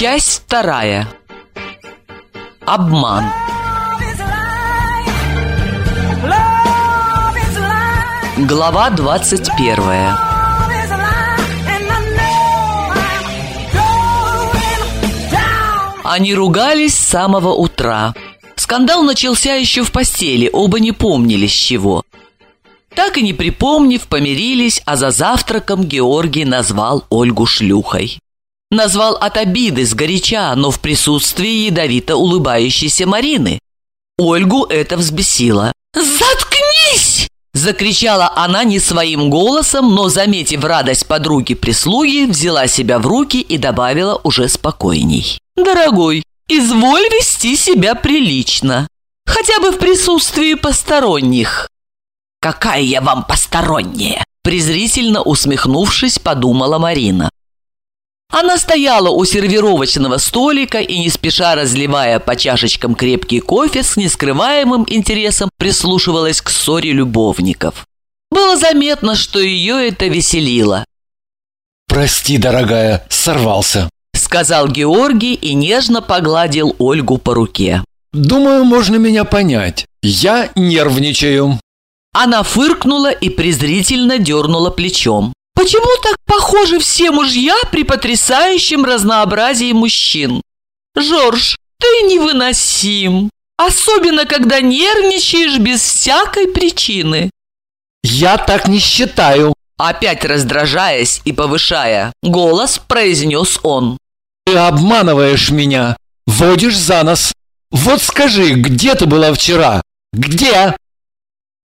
Часть вторая. Обман. Глава двадцать первая. Они ругались с самого утра. Скандал начался еще в постели, оба не помнили с чего. Так и не припомнив, помирились, а за завтраком Георгий назвал Ольгу шлюхой. Назвал от обиды, сгоряча, но в присутствии ядовито улыбающейся Марины. Ольгу это взбесило. «Заткнись!» Закричала она не своим голосом, но, заметив радость подруги-прислуги, взяла себя в руки и добавила уже спокойней. «Дорогой, изволь вести себя прилично, хотя бы в присутствии посторонних». «Какая я вам посторонняя?» презрительно усмехнувшись, подумала Марина. Она стояла у сервировочного столика и, не спеша разливая по чашечкам крепкий кофе, с нескрываемым интересом прислушивалась к ссоре любовников. Было заметно, что ее это веселило. «Прости, дорогая, сорвался», — сказал Георгий и нежно погладил Ольгу по руке. «Думаю, можно меня понять. Я нервничаю». Она фыркнула и презрительно дернула плечом. Почему так похожи все мужья при потрясающем разнообразии мужчин? Жорж, ты невыносим, особенно когда нервничаешь без всякой причины. Я так не считаю. Опять раздражаясь и повышая, голос произнес он. Ты обманываешь меня, водишь за нос. Вот скажи, где ты была вчера? Где?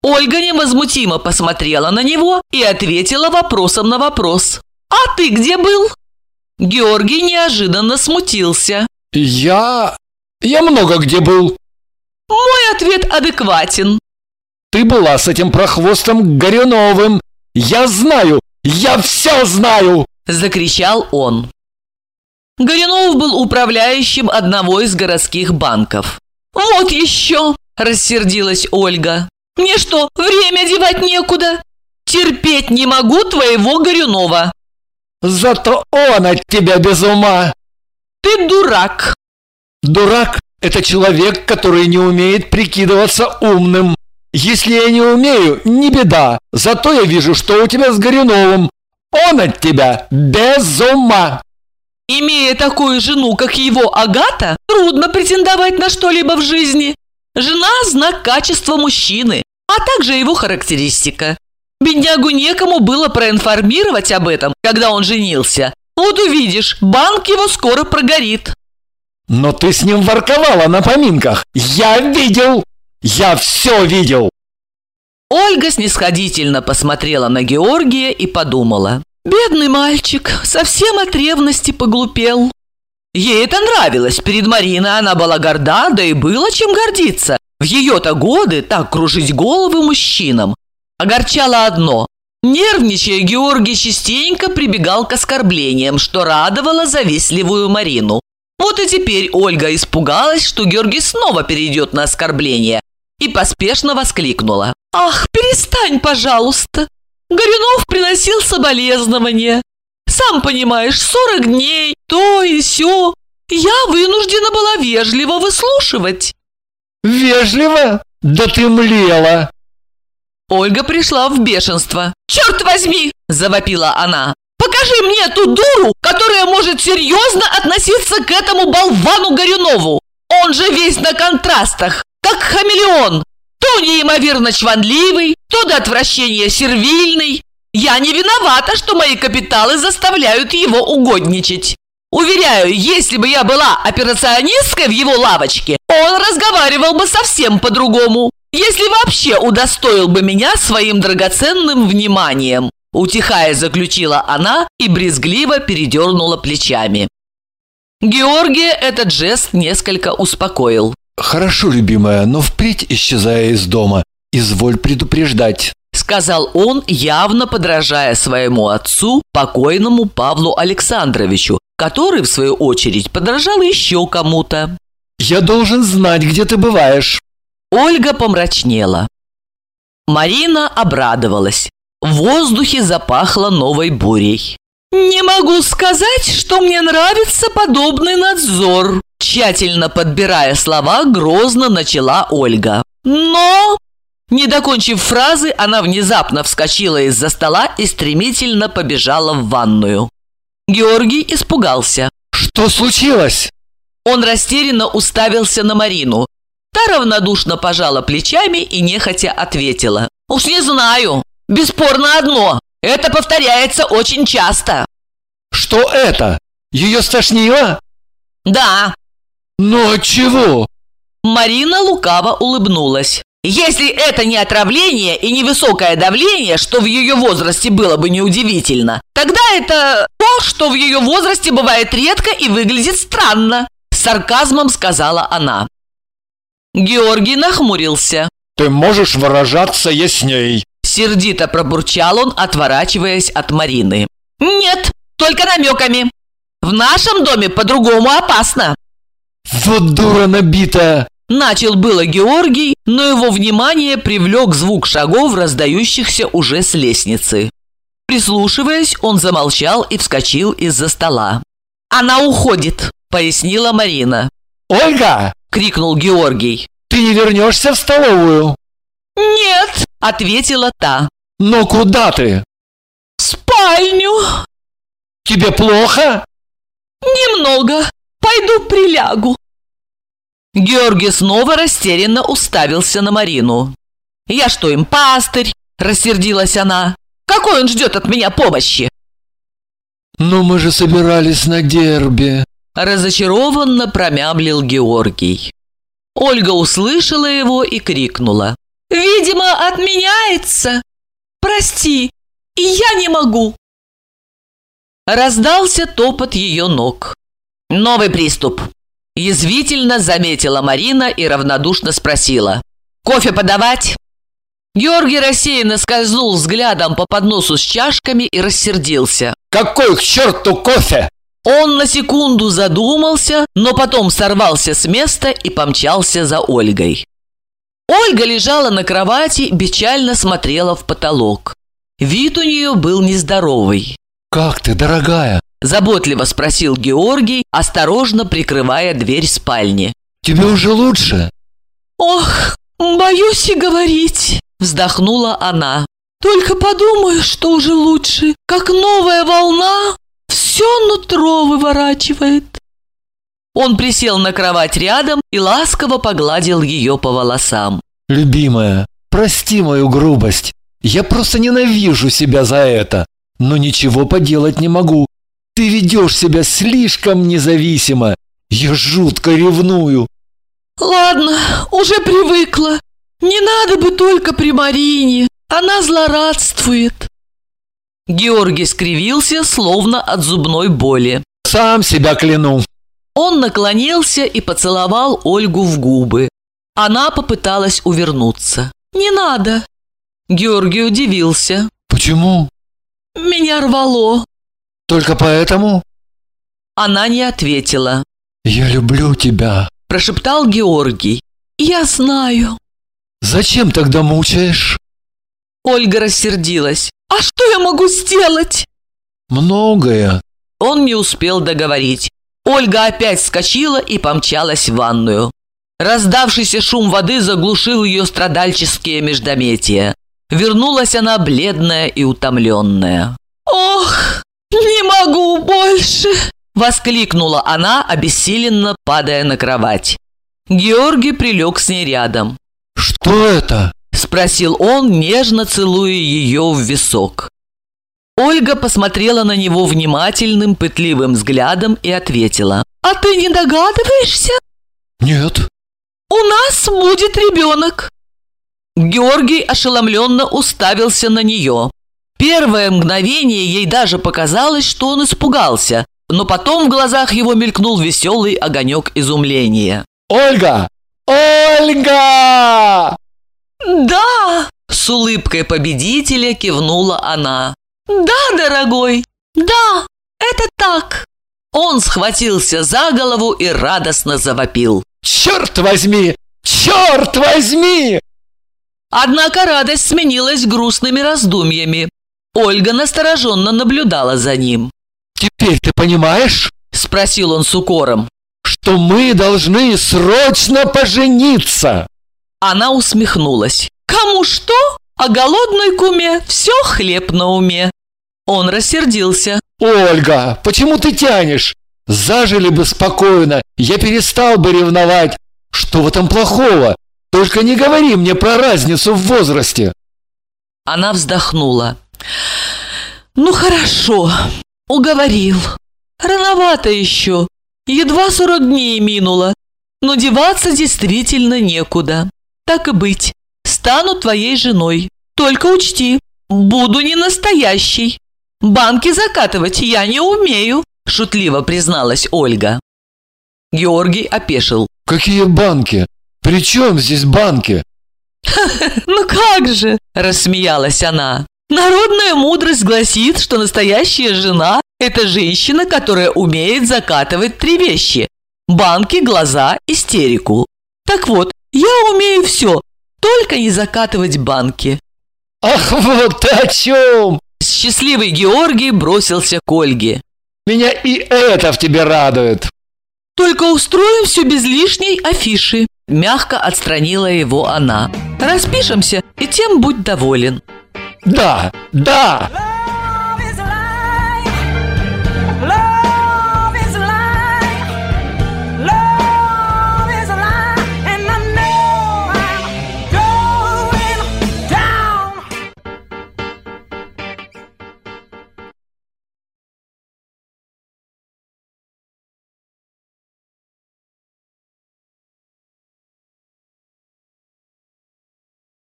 Ольга невозмутимо посмотрела на него и ответила вопросом на вопрос. «А ты где был?» Георгий неожиданно смутился. «Я... я много где был». Мой ответ адекватен. «Ты была с этим прохвостом Горюновым. Я знаю, я все знаю!» Закричал он. Горюнов был управляющим одного из городских банков. «Вот еще!» – рассердилась Ольга. Мне что, время девать некуда? Терпеть не могу твоего Горюнова. Зато он от тебя без ума. Ты дурак. Дурак – это человек, который не умеет прикидываться умным. Если я не умею, не беда. Зато я вижу, что у тебя с Горюновым. Он от тебя без ума. Имея такую жену, как его Агата, трудно претендовать на что-либо в жизни. Жена – знак качества мужчины, а также его характеристика. Беднягу некому было проинформировать об этом, когда он женился. Вот увидишь, банк его скоро прогорит. Но ты с ним ворковала на поминках. Я видел! Я все видел! Ольга снисходительно посмотрела на Георгия и подумала. Бедный мальчик, совсем от ревности поглупел. Ей это нравилось. Перед Мариной она была горда, да и было чем гордиться. В ее-то годы так кружить головы мужчинам. Огорчало одно. Нервничая, Георгий частенько прибегал к оскорблениям, что радовало завистливую Марину. Вот и теперь Ольга испугалась, что Георгий снова перейдет на оскорбление, и поспешно воскликнула. «Ах, перестань, пожалуйста! Горюнов приносил соболезнования. Сам понимаешь, сорок дней, то и сё. Я вынуждена была вежливо выслушивать». «Вежливо? Да ты млела!» Ольга пришла в бешенство. «Черт возьми!» – завопила она. «Покажи мне ту дуру, которая может серьезно относиться к этому болвану Горюнову! Он же весь на контрастах, как хамелеон! То неимоверно чванливый, то до отвращения сервильный. Я не виновата, что мои капиталы заставляют его угодничать. Уверяю, если бы я была операционисткой в его лавочке, он разговаривал бы совсем по-другому. Если вообще удостоил бы меня своим драгоценным вниманием. Утихая, заключила она и брезгливо передернула плечами. Георгия этот жест несколько успокоил. «Хорошо, любимая, но впредь, исчезая из дома, изволь предупреждать сказал он, явно подражая своему отцу, покойному Павлу Александровичу, который, в свою очередь, подражал еще кому-то. «Я должен знать, где ты бываешь». Ольга помрачнела. Марина обрадовалась. В воздухе запахло новой бурей. «Не могу сказать, что мне нравится подобный надзор», тщательно подбирая слова, грозно начала Ольга. «Но...» Не докончив фразы, она внезапно вскочила из-за стола и стремительно побежала в ванную. Георгий испугался. «Что случилось?» Он растерянно уставился на Марину. Та равнодушно пожала плечами и нехотя ответила. «Уж не знаю. Бесспорно одно. Это повторяется очень часто». «Что это? Ее стошнило?» «Да». «Но от чего?» Марина лукаво улыбнулась. Если это не отравление и не высокое давление, что в ее возрасте было бы неудивительно, тогда это то, что в ее возрасте бывает редко и выглядит странно, с сарказмом сказала она. Георгий нахмурился. «Ты можешь выражаться ясней», Сердито пробурчал он, отворачиваясь от Марины. «Нет, только намеками. В нашем доме по-другому опасно». «Вот дура набитая!» Начал было Георгий, но его внимание привлек звук шагов, раздающихся уже с лестницы. Прислушиваясь, он замолчал и вскочил из-за стола. «Она уходит», — пояснила Марина. «Ольга!» — крикнул Георгий. «Ты не вернешься в столовую?» «Нет!» – ответила та. «Но куда ты?» «В спальню!» «Тебе плохо?» «Немного. Пойду прилягу». Георгий снова растерянно уставился на Марину. «Я что, им пастырь?» – рассердилась она. «Какой он ждет от меня помощи?» «Но мы же собирались на дерби», – разочарованно промямлил Георгий. Ольга услышала его и крикнула. Видимо, отменяется. Прости, и я не могу. Раздался топот ее ног. Новый приступ. Язвительно заметила Марина и равнодушно спросила. «Кофе подавать?» Георгий рассеянно скользнул взглядом по подносу с чашками и рассердился. «Какой к черту кофе?» Он на секунду задумался, но потом сорвался с места и помчался за Ольгой. Ольга лежала на кровати, печально смотрела в потолок. Вид у нее был нездоровый. «Как ты, дорогая?» – заботливо спросил Георгий, осторожно прикрывая дверь спальни. «Тебе уже лучше?» «Ох, боюсь и говорить», – вздохнула она. «Только подумаю, что уже лучше, как новая волна все нутро выворачивает». Он присел на кровать рядом и ласково погладил ее по волосам. «Любимая, прости мою грубость. Я просто ненавижу себя за это. Но ничего поделать не могу. Ты ведешь себя слишком независимо. Я жутко ревную». «Ладно, уже привыкла. Не надо бы только при Марине. Она злорадствует». Георгий скривился, словно от зубной боли. «Сам себя кляну. Он наклонился и поцеловал Ольгу в губы. Она попыталась увернуться. «Не надо!» Георгий удивился. «Почему?» «Меня рвало». «Только поэтому?» Она не ответила. «Я люблю тебя», – прошептал Георгий. «Я знаю». «Зачем тогда мучаешь?» Ольга рассердилась. «А что я могу сделать?» «Многое». Он не успел договорить. Ольга опять вскочила и помчалась в ванную. Раздавшийся шум воды заглушил ее страдальческие междометия. Вернулась она бледная и утомленная. «Ох, могу больше!» – воскликнула она, обессиленно падая на кровать. Георгий прилег с ней рядом. «Что это?» – спросил он, нежно целуя ее в висок. Ольга посмотрела на него внимательным, пытливым взглядом и ответила. «А ты не догадываешься?» «Нет». «У нас будет ребенок». Георгий ошеломленно уставился на нее. Первое мгновение ей даже показалось, что он испугался, но потом в глазах его мелькнул веселый огонек изумления. «Ольга! Ольга!» «Да!» – с улыбкой победителя кивнула она. «Да, дорогой, да, это так!» Он схватился за голову и радостно завопил. «Черт возьми! Черт возьми!» Однако радость сменилась грустными раздумьями. Ольга настороженно наблюдала за ним. Теперь ты понимаешь? Спросил он с укором. Что мы должны срочно пожениться. Она усмехнулась. Кому что? А голодной куме все хлеб на уме. Он рассердился. Ольга, почему ты тянешь? Зажили бы спокойно, я перестал бы ревновать. Что в этом плохого? Только не говори мне про разницу в возрасте. Она вздохнула. Ну хорошо, уговорил. Рановато еще. Едва сорок дней минуло. Но деваться действительно некуда. Так и быть, стану твоей женой. Только учти, буду не настоящей. Банки закатывать я не умею, шутливо призналась Ольга. Георгий опешил. Какие банки? При чем здесь банки? Ну как же, рассмеялась она. Народная мудрость гласит, что настоящая жена – это женщина, которая умеет закатывать три вещи – банки, глаза, истерику. Так вот, я умею все, только не закатывать банки. Ах, вот о чем! Счастливый Георгий бросился к Ольге. Меня и это в тебе радует. Только устроим все без лишней афиши. Мягко отстранила его она. Распишемся, и тем будь доволен. Да, да!